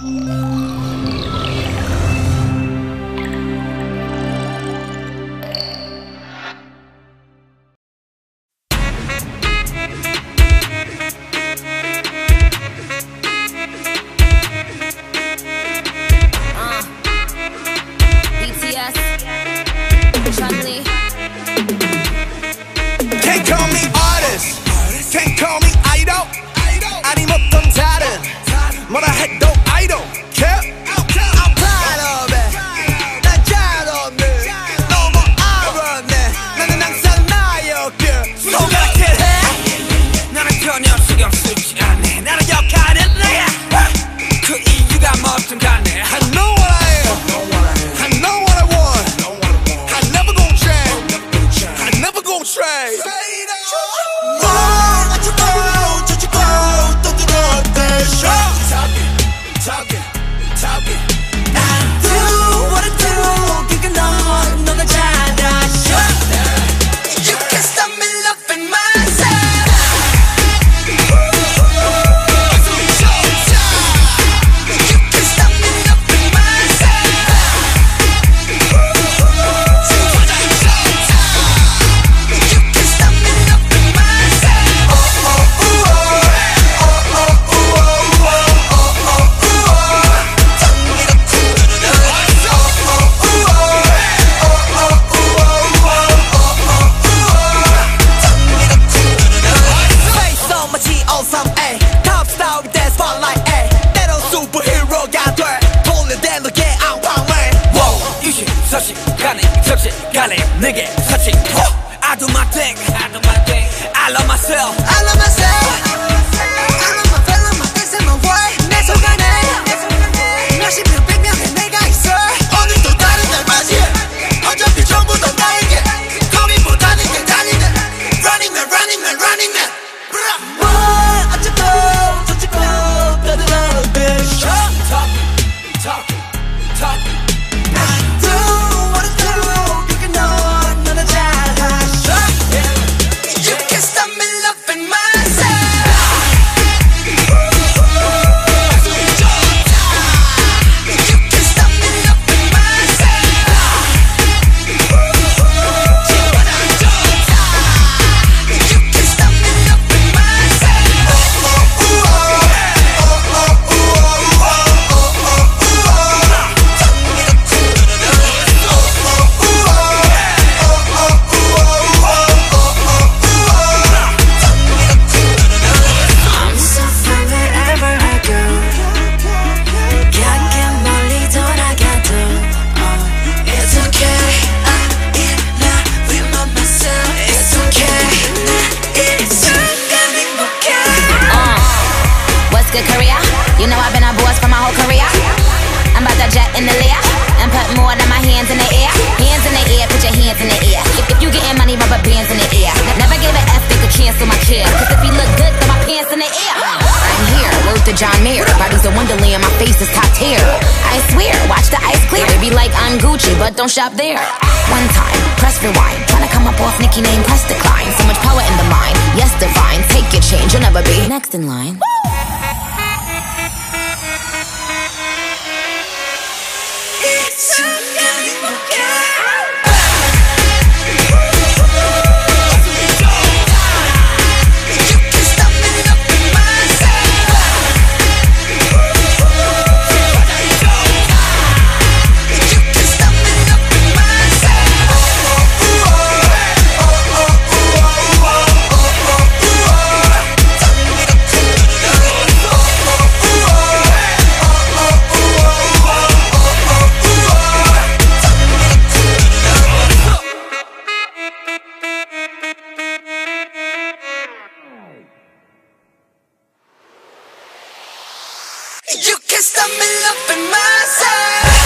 Música nigga touch it. I do my thing. I do my thing. I love myself. I love myself. You know I've been a boss for my whole career. I'm about to jet in the air and put more than my hands in the air. Hands in the air, put your hands in the air. If, if you getting money, rubber bands in the air. Never gave an F, a chance cancel my care. Cause if he look good, throw my pants in the air. I'm here, word to John Mayer. Body's a wonderland, my face is top tier. I swear, watch the ice clear. Baby, like, I'm Gucci, but don't shop there. One time, press rewind. Tryna come up off Nicki name, press decline. So much power in the mind, yes divine. Take your change, you'll never be next in line. Woo! You can stop me loving myself